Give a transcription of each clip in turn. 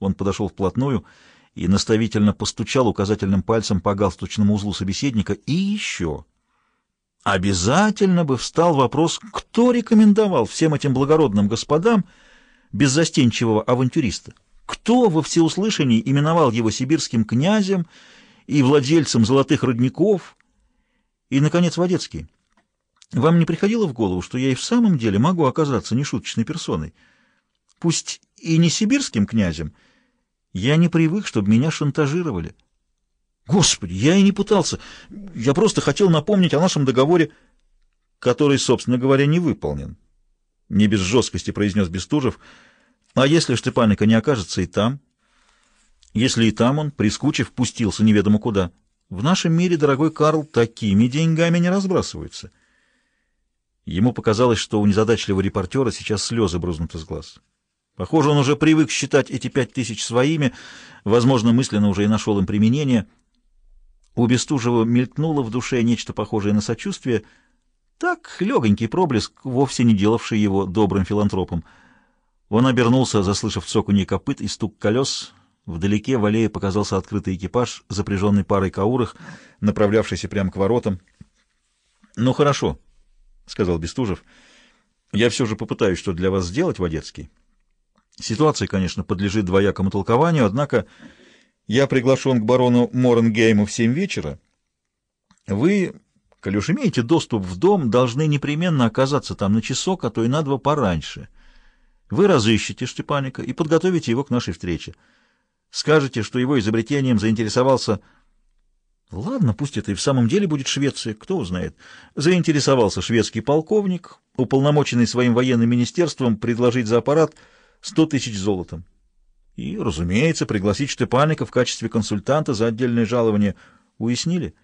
Он подошел вплотную и наставительно постучал указательным пальцем по галстучному узлу собеседника. И еще. Обязательно бы встал вопрос, кто рекомендовал всем этим благородным господам беззастенчивого авантюриста? Кто во всеуслышании именовал его сибирским князем и владельцем золотых родников? И, наконец, Водецкий. Вам не приходило в голову, что я и в самом деле могу оказаться нешуточной персоной? Пусть и не сибирским князем, я не привык, чтобы меня шантажировали. Господи, я и не пытался. Я просто хотел напомнить о нашем договоре, который, собственно говоря, не выполнен. Не без жесткости произнес Бестужев. А если Штепаника не окажется и там? Если и там он, прискучив, пустился неведомо куда? В нашем мире, дорогой Карл, такими деньгами не разбрасываются. Ему показалось, что у незадачливого репортера сейчас слезы брузнут из глаз. Похоже, он уже привык считать эти пять тысяч своими, возможно, мысленно уже и нашел им применение. У Бестужева мелькнуло в душе нечто похожее на сочувствие, так легонький проблеск, вовсе не делавший его добрым филантропом. Он обернулся, заслышав цоканье копыт и стук колес. Вдалеке в аллее показался открытый экипаж, запряженный парой каурах, направлявшийся прямо к воротам. — Ну, хорошо, — сказал Бестужев. — Я все же попытаюсь что для вас сделать, Водецкий. Ситуация, конечно, подлежит двоякому толкованию, однако я приглашен к барону Моренгейму в семь вечера. Вы, коли уж имеете доступ в дом, должны непременно оказаться там на часок, а то и на два пораньше. Вы разыщете Штепаника и подготовите его к нашей встрече. Скажете, что его изобретением заинтересовался... Ладно, пусть это и в самом деле будет Швеция, кто узнает. Заинтересовался шведский полковник, уполномоченный своим военным министерством предложить за аппарат сто тысяч золотом. И, разумеется, пригласить Штепаника в качестве консультанта за отдельное жалование. Уяснили?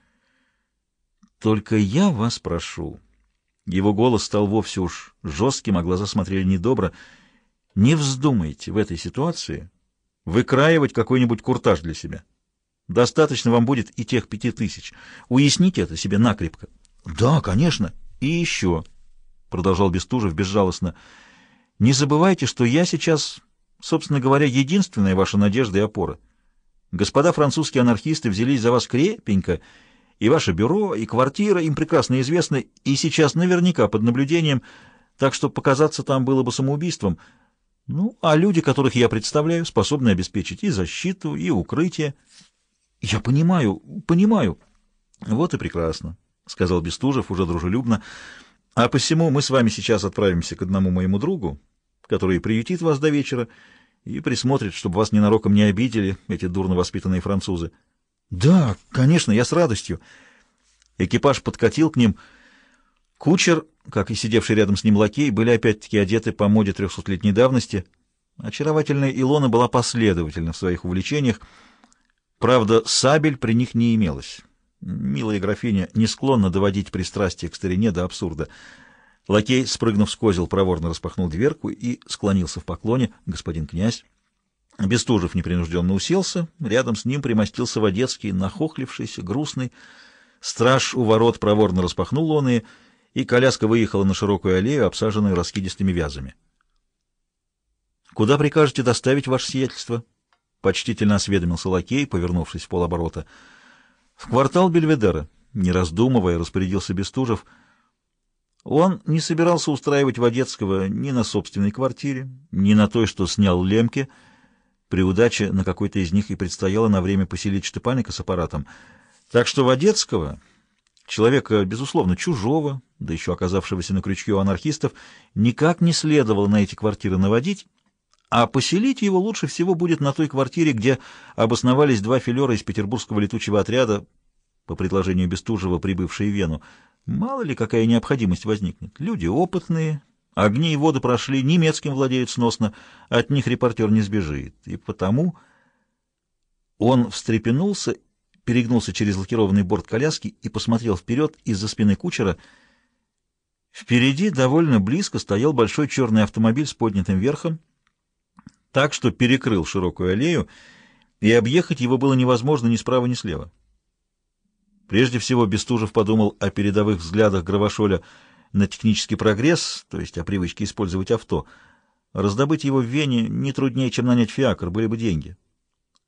Только я вас прошу. Его голос стал вовсе уж жестким, а глаза смотрели недобро. Не вздумайте в этой ситуации выкраивать какой-нибудь куртаж для себя. Достаточно вам будет и тех пяти тысяч. Уясните это себе накрепко. — Да, конечно. И еще, — продолжал Бестужев безжалостно, — не забывайте, что я сейчас, собственно говоря, единственная ваша надежда и опора. Господа французские анархисты взялись за вас крепенько, и ваше бюро, и квартира им прекрасно известны, и сейчас наверняка под наблюдением, так что показаться там было бы самоубийством. Ну, а люди, которых я представляю, способны обеспечить и защиту, и укрытие. Я понимаю, понимаю. Вот и прекрасно, — сказал Бестужев уже дружелюбно. А посему мы с вами сейчас отправимся к одному моему другу, который приютит вас до вечера и присмотрит, чтобы вас ненароком не обидели эти дурно воспитанные французы. — Да, конечно, я с радостью. Экипаж подкатил к ним. Кучер, как и сидевший рядом с ним лакей, были опять-таки одеты по моде трехсотлетней давности. Очаровательная Илона была последовательна в своих увлечениях. Правда, сабель при них не имелось. Милая графиня не склонна доводить пристрастие к старине до абсурда. Лакей, спрыгнув с козел, проворно распахнул дверку и склонился в поклоне. «Господин князь!» Бестужев непринужденно уселся. Рядом с ним примостился Водецкий, нахохлившийся, грустный. Страж у ворот проворно распахнул он и, и коляска выехала на широкую аллею, обсаженную раскидистыми вязами. «Куда прикажете доставить ваше сиятельство?» — почтительно осведомился лакей, повернувшись в полоборота. В квартал Бельведера, не раздумывая, распорядился Бестужев. Он не собирался устраивать Водецкого ни на собственной квартире, ни на той, что снял Лемке. При удаче на какой-то из них и предстояло на время поселить Штепаника с аппаратом. Так что Водецкого, человека, безусловно, чужого, да еще оказавшегося на крючке у анархистов, никак не следовало на эти квартиры наводить, а поселить его лучше всего будет на той квартире, где обосновались два филера из петербургского летучего отряда, по предложению Бестужева, прибывшие в Вену. Мало ли, какая необходимость возникнет. Люди опытные, огни и воды прошли, немецким владеют сносно, от них репортер не сбежит. И потому он встрепенулся, перегнулся через лакированный борт коляски и посмотрел вперед из-за спины кучера. Впереди довольно близко стоял большой черный автомобиль с поднятым верхом, так что перекрыл широкую аллею, и объехать его было невозможно ни справа, ни слева. Прежде всего Бестужев подумал о передовых взглядах Гравошоля на технический прогресс, то есть о привычке использовать авто. Раздобыть его в Вене не труднее, чем нанять фиакр, были бы деньги.